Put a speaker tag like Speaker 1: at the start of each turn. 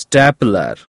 Speaker 1: stapler.